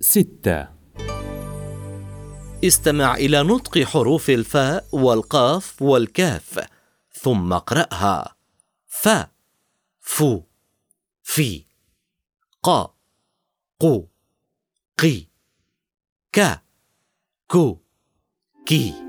ستة. استمع إلى نطق حروف الفاء والقاف والكاف ثم اقرأها. ف فو في قا قو قي ك كو كي